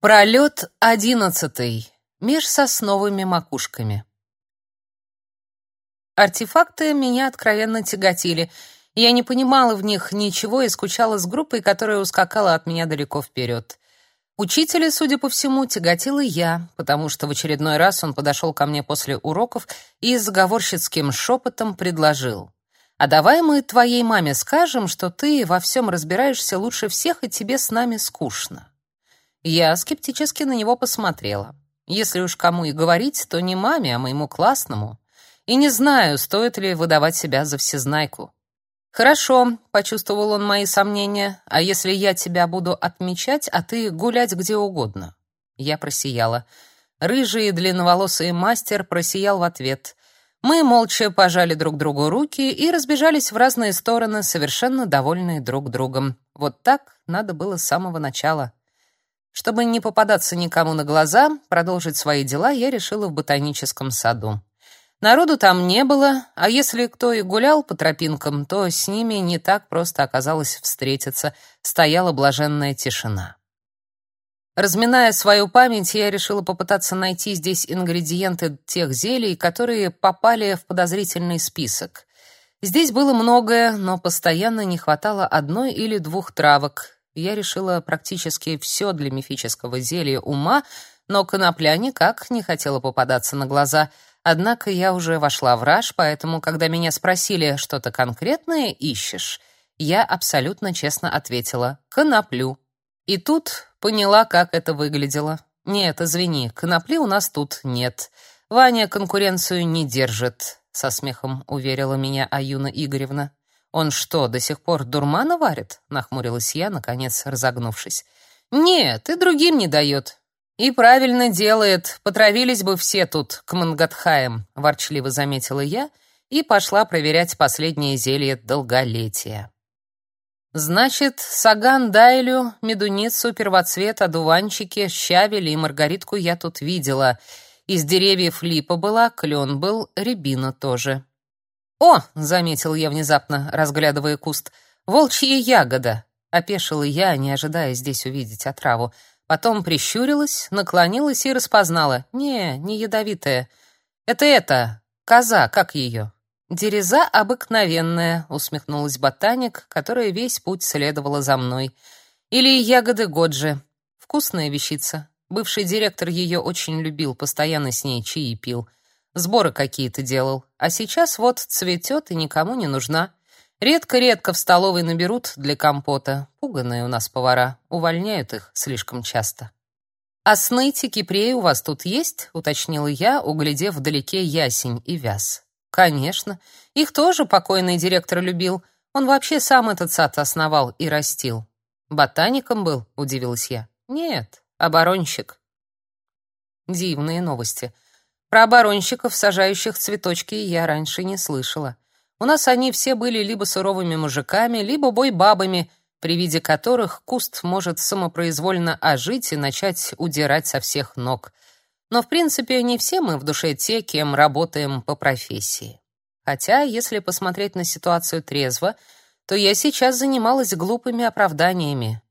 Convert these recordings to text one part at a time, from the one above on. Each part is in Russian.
Пролет одиннадцатый. Меж сосновыми макушками. Артефакты меня откровенно тяготили. Я не понимала в них ничего и скучала с группой, которая ускакала от меня далеко вперед. Учителя, судя по всему, тяготила я, потому что в очередной раз он подошел ко мне после уроков и с заговорщицким шепотом предложил: "А давай мы твоей маме скажем, что ты во всем разбираешься лучше всех и тебе с нами скучно". Я скептически на него посмотрела. Если уж кому и говорить, то не маме, а моему классному. И не знаю, стоит ли выдавать себя за всезнайку. Хорошо, почувствовал он мои сомнения. А если я тебя буду отмечать, а ты гулять где угодно? Я просияла. Рыжий длинноволосый мастер просиял в ответ. Мы молча пожали друг другу руки и разбежались в разные стороны, совершенно довольные друг другом. Вот так надо было с самого начала. Чтобы не попадаться никому на глаза, продолжить свои дела я решила в ботаническом саду. Народу там не было, а если кто и гулял по тропинкам, то с ними не так просто оказалось встретиться, стояла блаженная тишина. Разминая свою память, я решила попытаться найти здесь ингредиенты тех зелий, которые попали в подозрительный список. Здесь было многое, но постоянно не хватало одной или двух травок, я решила практически все для мифического зелья ума, но конопля никак не хотела попадаться на глаза. Однако я уже вошла в раж, поэтому, когда меня спросили, что-то конкретное ищешь, я абсолютно честно ответила «коноплю». И тут поняла, как это выглядело. «Нет, извини, конопли у нас тут нет. Ваня конкуренцию не держит», — со смехом уверила меня Аюна Игоревна. Он что, до сих пор дурмана варит? нахмурилась я, наконец разогнувшись. Нет, и другим не дает. И правильно делает. Потравились бы все тут к Мангатхаям, ворчливо заметила я и пошла проверять последнее зелье долголетия. Значит, саган дайлю, медуницу, первоцвет, одуванчики, щавель и маргаритку я тут видела. Из деревьев липа была, клен был, рябина тоже. «О!» — заметил я внезапно, разглядывая куст. «Волчья ягода!» — опешила я, не ожидая здесь увидеть отраву. Потом прищурилась, наклонилась и распознала. «Не, не ядовитая. Это это, коза, как ее?» «Дереза обыкновенная», — усмехнулась ботаник, которая весь путь следовала за мной. «Или ягоды годжи. Вкусная вещица. Бывший директор ее очень любил, постоянно с ней чаи пил. Сборы какие-то делал. А сейчас вот цветет и никому не нужна. Редко-редко в столовой наберут для компота. Пуганые у нас повара. Увольняют их слишком часто. «А кипрей у вас тут есть?» — уточнила я, углядев вдалеке ясень и вяз. «Конечно. Их тоже покойный директор любил. Он вообще сам этот сад основал и растил». «Ботаником был?» — удивилась я. «Нет, оборонщик». Дивные новости. Про оборонщиков, сажающих цветочки, я раньше не слышала. У нас они все были либо суровыми мужиками, либо бойбабами, при виде которых куст может самопроизвольно ожить и начать удирать со всех ног. Но, в принципе, не все мы в душе те, кем работаем по профессии. Хотя, если посмотреть на ситуацию трезво, то я сейчас занималась глупыми оправданиями.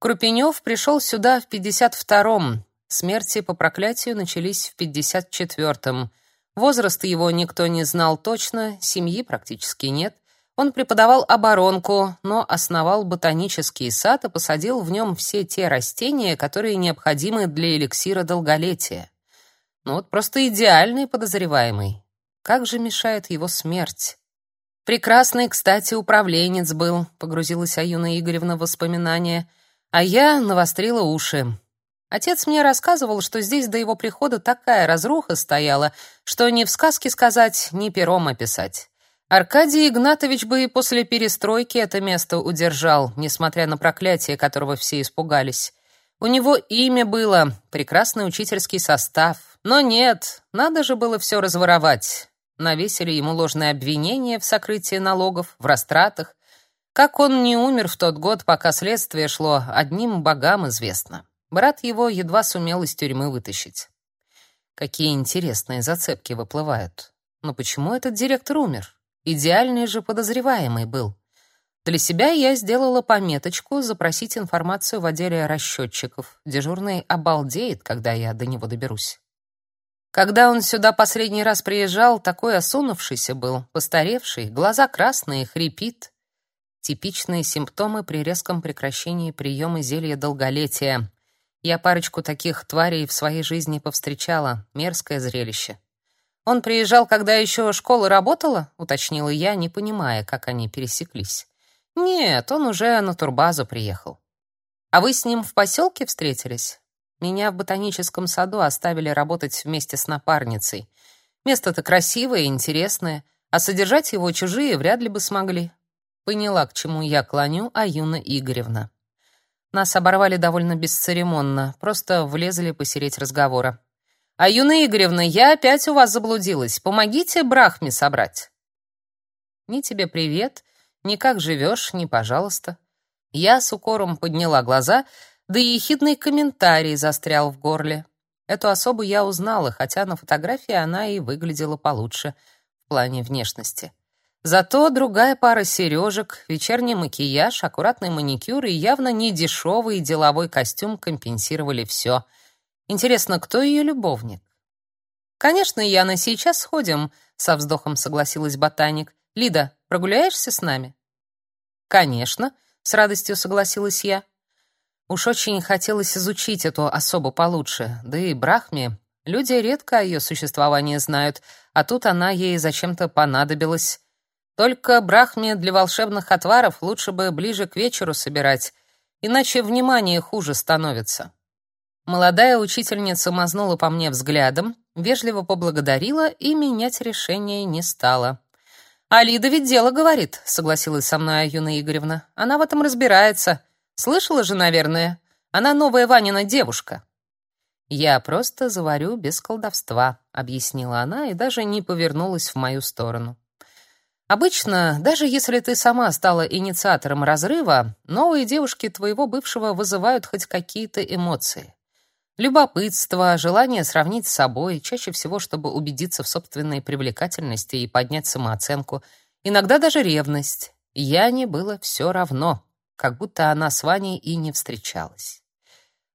Крупенев пришел сюда в 52-м, Смерти по проклятию начались в 54-м. Возраст его никто не знал точно, семьи практически нет. Он преподавал оборонку, но основал ботанический сад и посадил в нем все те растения, которые необходимы для эликсира долголетия. Ну вот просто идеальный подозреваемый. Как же мешает его смерть? Прекрасный, кстати, управленец был, погрузилась Аюна Игоревна в воспоминания, а я навострила уши. Отец мне рассказывал, что здесь до его прихода такая разруха стояла, что ни в сказке сказать, ни пером описать. Аркадий Игнатович бы и после перестройки это место удержал, несмотря на проклятие, которого все испугались. У него имя было, прекрасный учительский состав. Но нет, надо же было все разворовать. Навесили ему ложные обвинения в сокрытии налогов, в растратах. Как он не умер в тот год, пока следствие шло, одним богам известно. Брат его едва сумел из тюрьмы вытащить. Какие интересные зацепки выплывают. Но почему этот директор умер? Идеальный же подозреваемый был. Для себя я сделала пометочку запросить информацию в отделе расчетчиков. Дежурный обалдеет, когда я до него доберусь. Когда он сюда последний раз приезжал, такой осунувшийся был, постаревший, глаза красные, хрипит. Типичные симптомы при резком прекращении приема зелья долголетия. Я парочку таких тварей в своей жизни повстречала. Мерзкое зрелище. Он приезжал, когда еще школа работала, уточнила я, не понимая, как они пересеклись. Нет, он уже на турбазу приехал. А вы с ним в поселке встретились? Меня в ботаническом саду оставили работать вместе с напарницей. Место-то красивое и интересное, а содержать его чужие вряд ли бы смогли. Поняла, к чему я клоню, а Юна Игоревна. Нас оборвали довольно бесцеремонно, просто влезли посереть разговора. «А, Юна Игоревна, я опять у вас заблудилась. Помогите Брахме собрать». «Ни тебе привет, ни как живешь, ни пожалуйста». Я с укором подняла глаза — да и ехидный комментарий застрял в горле. Эту особу я узнала, хотя на фотографии она и выглядела получше в плане внешности. Зато другая пара сережек, вечерний макияж, аккуратный маникюр и явно не дешевый деловой костюм компенсировали все. Интересно, кто ее любовник? «Конечно, Яна, сейчас сходим», — со вздохом согласилась ботаник. «Лида, прогуляешься с нами?» «Конечно», — с радостью согласилась я. Уж очень хотелось изучить эту особу получше, да и Брахме. Люди редко о ее существовании знают, а тут она ей зачем-то понадобилась. Только Брахме для волшебных отваров лучше бы ближе к вечеру собирать, иначе внимание хуже становится. Молодая учительница мазнула по мне взглядом, вежливо поблагодарила и менять решение не стала. «А Лида ведь дело говорит», — согласилась со мной Юна Игоревна. «Она в этом разбирается». Слышала же, наверное? Она новая Ванина девушка. Я просто заварю без колдовства, объяснила она и даже не повернулась в мою сторону. Обычно, даже если ты сама стала инициатором разрыва, новые девушки твоего бывшего вызывают хоть какие-то эмоции. Любопытство, желание сравнить с собой, чаще всего, чтобы убедиться в собственной привлекательности и поднять самооценку, иногда даже ревность. Яне было все равно как будто она с Ваней и не встречалась.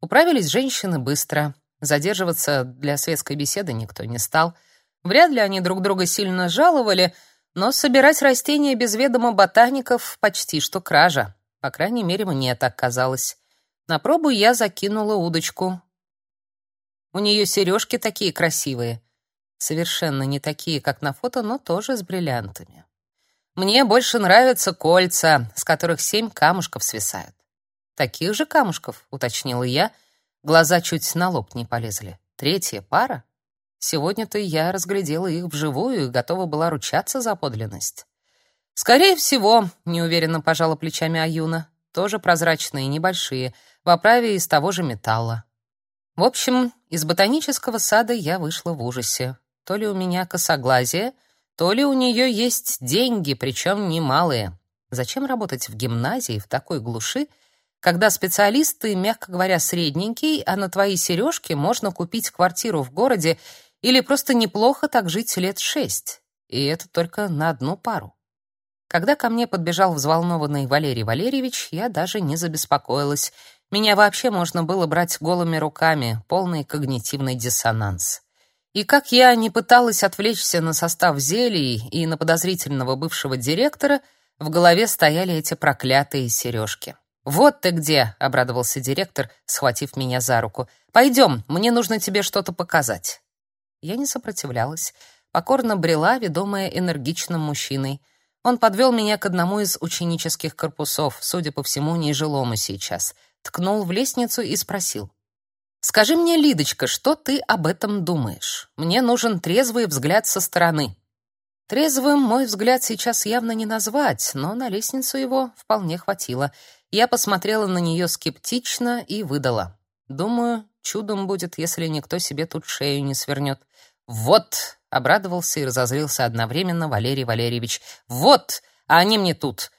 Управились женщины быстро. Задерживаться для светской беседы никто не стал. Вряд ли они друг друга сильно жаловали, но собирать растения без ведома ботаников почти что кража. По крайней мере, мне так казалось. На пробу я закинула удочку. У нее сережки такие красивые. Совершенно не такие, как на фото, но тоже с бриллиантами. Мне больше нравятся кольца, с которых семь камушков свисают. Таких же камушков, уточнила я. Глаза чуть на лоб не полезли. Третья пара? Сегодня-то я разглядела их вживую и готова была ручаться за подлинность. Скорее всего, неуверенно пожала плечами Аюна. Тоже прозрачные, небольшие, в оправе из того же металла. В общем, из ботанического сада я вышла в ужасе. То ли у меня косоглазие, то ли у нее есть деньги, причем немалые. Зачем работать в гимназии в такой глуши, когда специалисты, мягко говоря, средненький, а на твои сережки можно купить квартиру в городе или просто неплохо так жить лет шесть? И это только на одну пару. Когда ко мне подбежал взволнованный Валерий Валерьевич, я даже не забеспокоилась. Меня вообще можно было брать голыми руками, полный когнитивный диссонанс. И как я не пыталась отвлечься на состав зелий и на подозрительного бывшего директора, в голове стояли эти проклятые сережки. «Вот ты где!» — обрадовался директор, схватив меня за руку. «Пойдем, мне нужно тебе что-то показать». Я не сопротивлялась, покорно брела, ведомая энергичным мужчиной. Он подвел меня к одному из ученических корпусов, судя по всему, нежилому сейчас, ткнул в лестницу и спросил. Скажи мне, Лидочка, что ты об этом думаешь? Мне нужен трезвый взгляд со стороны. Трезвым мой взгляд сейчас явно не назвать, но на лестницу его вполне хватило. Я посмотрела на нее скептично и выдала: "Думаю, чудом будет, если никто себе тут шею не свернет». Вот, обрадовался и разозлился одновременно Валерий Валерьевич. Вот, а они мне тут.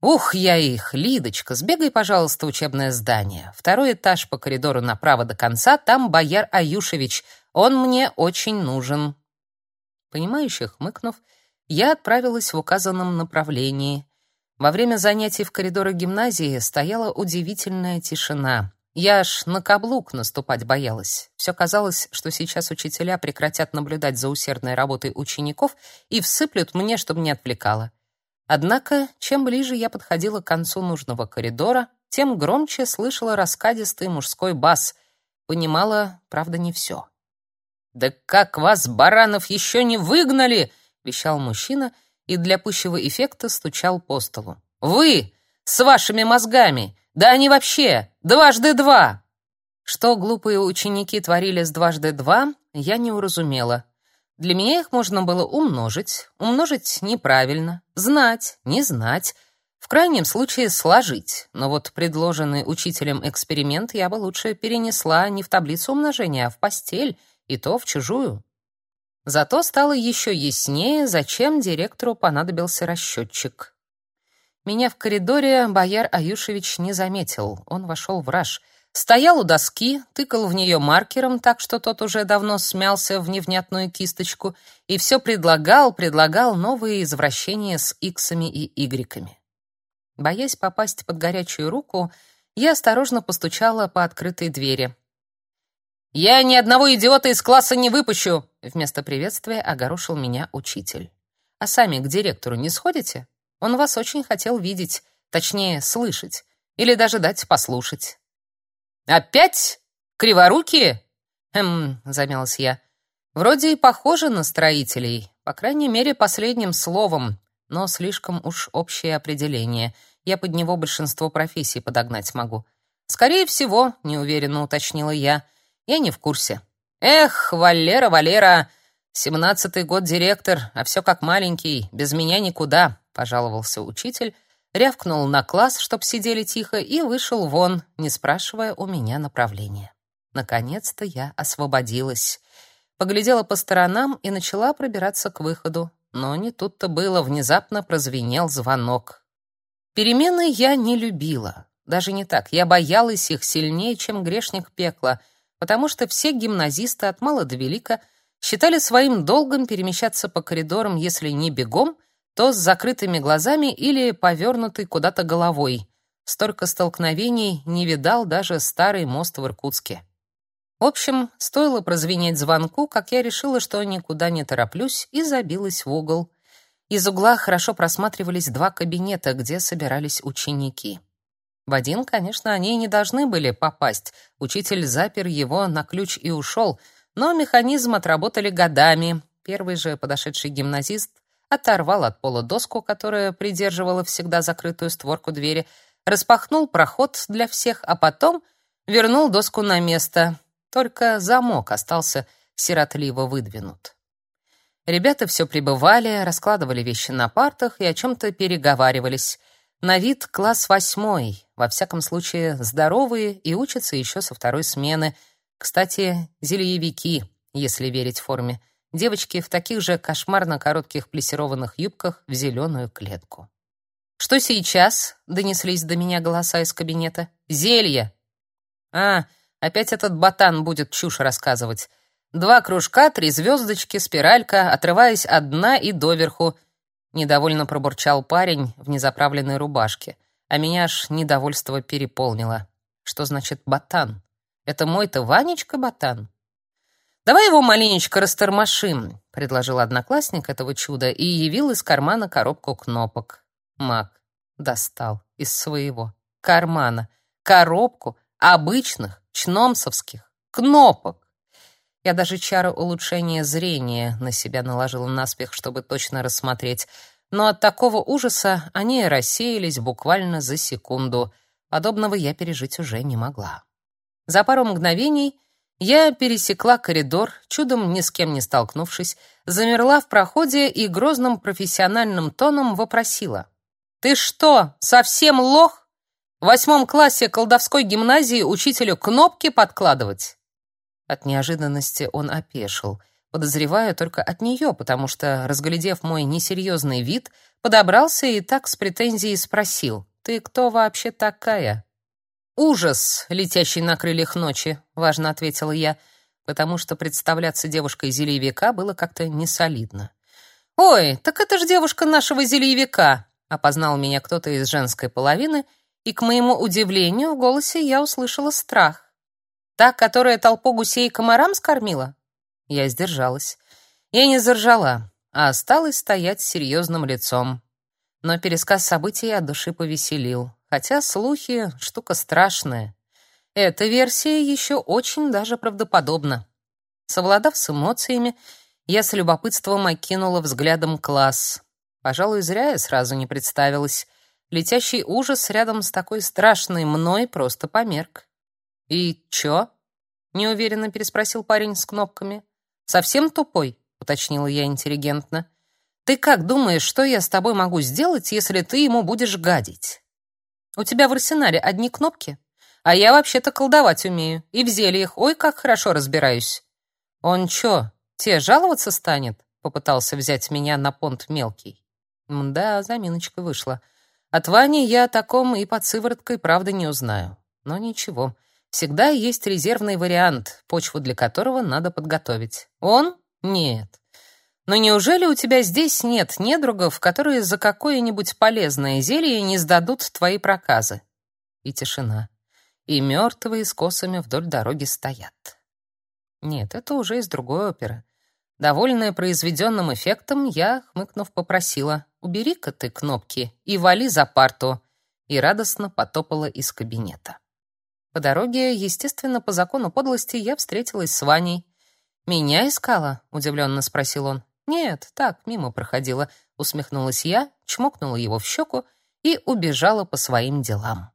Ух, я их, Лидочка, сбегай, пожалуйста, в учебное здание. Второй этаж по коридору направо до конца, там бояр Аюшевич. Он мне очень нужен. Понимающе хмыкнув, я отправилась в указанном направлении. Во время занятий в коридорах гимназии стояла удивительная тишина. Я аж на каблук наступать боялась. Все казалось, что сейчас учителя прекратят наблюдать за усердной работой учеников и всыплют мне, чтобы не отвлекало. Однако, чем ближе я подходила к концу нужного коридора, тем громче слышала раскадистый мужской бас. Понимала, правда, не все. «Да как вас, баранов, еще не выгнали!» — вещал мужчина и для пущего эффекта стучал по столу. «Вы! С вашими мозгами! Да они вообще! Дважды два!» Что глупые ученики творили с дважды два, я не уразумела. Для меня их можно было умножить, умножить неправильно, знать, не знать, в крайнем случае сложить. Но вот предложенный учителем эксперимент я бы лучше перенесла не в таблицу умножения, а в постель, и то в чужую. Зато стало еще яснее, зачем директору понадобился расчетчик. Меня в коридоре бояр Аюшевич не заметил. Он вошел в раж — Стоял у доски, тыкал в нее маркером, так что тот уже давно смялся в невнятную кисточку, и все предлагал, предлагал новые извращения с иксами и игреками. Боясь попасть под горячую руку, я осторожно постучала по открытой двери. «Я ни одного идиота из класса не выпущу!» Вместо приветствия огорошил меня учитель. «А сами к директору не сходите? Он вас очень хотел видеть, точнее, слышать, или даже дать послушать». «Опять? Криворукие?» «Хм», — замялась я. «Вроде и похоже на строителей, по крайней мере, последним словом, но слишком уж общее определение. Я под него большинство профессий подогнать могу». «Скорее всего», — неуверенно уточнила я. «Я не в курсе». «Эх, Валера, Валера, семнадцатый год директор, а все как маленький, без меня никуда», — пожаловался учитель, рявкнул на класс, чтоб сидели тихо, и вышел вон, не спрашивая у меня направления. Наконец-то я освободилась. Поглядела по сторонам и начала пробираться к выходу. Но не тут-то было, внезапно прозвенел звонок. Перемены я не любила. Даже не так, я боялась их сильнее, чем грешник пекла, потому что все гимназисты от мала до велика считали своим долгом перемещаться по коридорам, если не бегом, то с закрытыми глазами или повернутой куда-то головой. Столько столкновений не видал даже старый мост в Иркутске. В общем, стоило прозвенеть звонку, как я решила, что никуда не тороплюсь, и забилась в угол. Из угла хорошо просматривались два кабинета, где собирались ученики. В один, конечно, они не должны были попасть. Учитель запер его на ключ и ушел, но механизм отработали годами. Первый же подошедший гимназист оторвал от пола доску, которая придерживала всегда закрытую створку двери, распахнул проход для всех, а потом вернул доску на место. Только замок остался сиротливо выдвинут. Ребята все прибывали, раскладывали вещи на партах и о чем-то переговаривались. На вид класс восьмой, во всяком случае здоровые и учатся еще со второй смены. Кстати, зельевики, если верить форме — девочки в таких же кошмарно коротких плессированных юбках в зеленую клетку. «Что сейчас?» — донеслись до меня голоса из кабинета. «Зелье!» «А, опять этот ботан будет чушь рассказывать. Два кружка, три звездочки, спиралька, отрываясь от дна и доверху». Недовольно пробурчал парень в незаправленной рубашке, а меня аж недовольство переполнило. «Что значит ботан? Это мой-то Ванечка ботан?» «Давай его маленечко растормошим», — предложил одноклассник этого чуда и явил из кармана коробку кнопок. Мак достал из своего кармана коробку обычных чномсовских кнопок. Я даже чары улучшения зрения на себя наложила наспех, чтобы точно рассмотреть. Но от такого ужаса они рассеялись буквально за секунду. Подобного я пережить уже не могла. За пару мгновений я пересекла коридор, чудом ни с кем не столкнувшись, замерла в проходе и грозным профессиональным тоном вопросила. «Ты что, совсем лох? В восьмом классе колдовской гимназии учителю кнопки подкладывать?» От неожиданности он опешил, подозревая только от нее, потому что, разглядев мой несерьезный вид, подобрался и так с претензией спросил, «Ты кто вообще такая?» «Ужас, летящий на крыльях ночи», — важно ответила я, потому что представляться девушкой зельевика было как-то несолидно. «Ой, так это же девушка нашего зельевика!» опознал меня кто-то из женской половины, и, к моему удивлению, в голосе я услышала страх. «Та, которая толпу гусей комарам скормила?» Я сдержалась. Я не заржала, а осталась стоять с серьезным лицом. Но пересказ событий от души повеселил, хотя слухи — штука страшная. Эта версия еще очень даже правдоподобна. Совладав с эмоциями, я с любопытством окинула взглядом класс. Пожалуй, зря я сразу не представилась. Летящий ужас рядом с такой страшной мной просто померк. «И чё?» — неуверенно переспросил парень с кнопками. «Совсем тупой?» — уточнила я интеллигентно. «Ты как думаешь, что я с тобой могу сделать, если ты ему будешь гадить? У тебя в арсенале одни кнопки, а я вообще-то колдовать умею, и в зельях ой как хорошо разбираюсь». «Он чё, те жаловаться станет?» — попытался взять меня на понт мелкий. Мда, заминочка вышла. От Вани я о таком и под сывороткой правда не узнаю. Но ничего, всегда есть резервный вариант, почву для которого надо подготовить. Он? Нет. Но неужели у тебя здесь нет недругов, которые за какое-нибудь полезное зелье не сдадут твои проказы? И тишина. И мертвые с косами вдоль дороги стоят. Нет, это уже из другой оперы. Довольная произведенным эффектом, я, хмыкнув, попросила: "Убери-ка ты кнопки и вали за парту", и радостно потопала из кабинета. По дороге, естественно, по закону подлости, я встретилась с Ваней. "Меня искала?" удивленно спросил он. "Нет, так, мимо проходила", усмехнулась я, чмокнула его в щеку и убежала по своим делам.